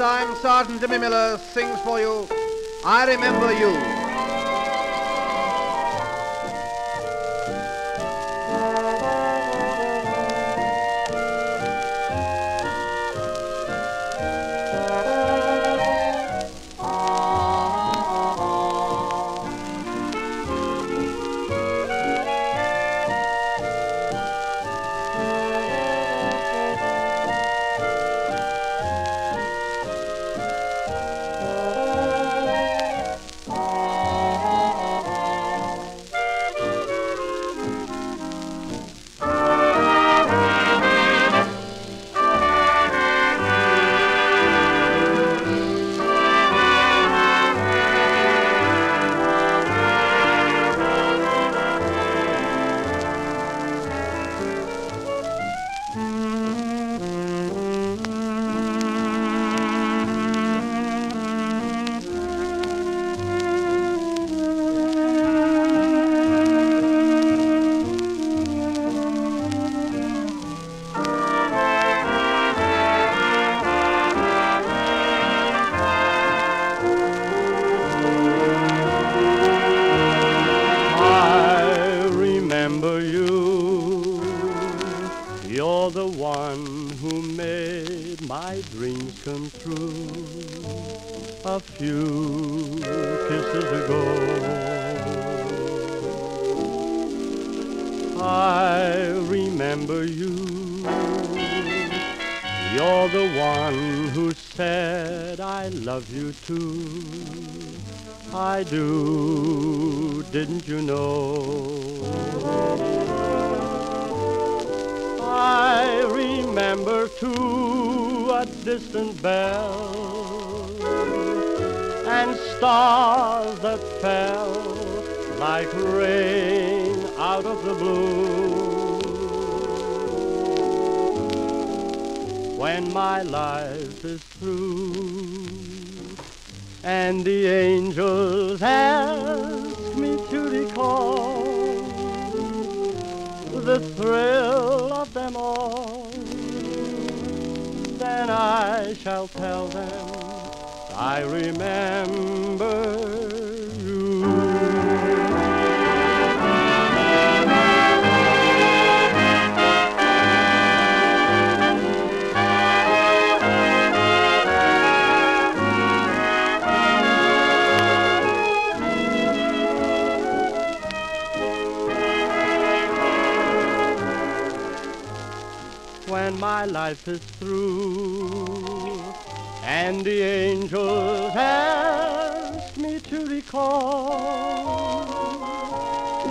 time, Sergeant Jimmy Miller sings for you, I Remember You. Who made my dreams come true a few kisses ago. I remember you. You're the one who said I love you too. I do, didn't you know? Remember a distant bell and stars that fell like rain out of the blue. When my life is through and the angels ask me to recall the thrill of them all, then I shall tell them. I remember when my life is through. And the angels ask me to recall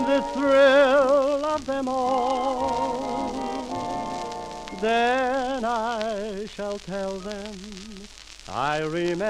the thrill of them all, then I shall tell them I remember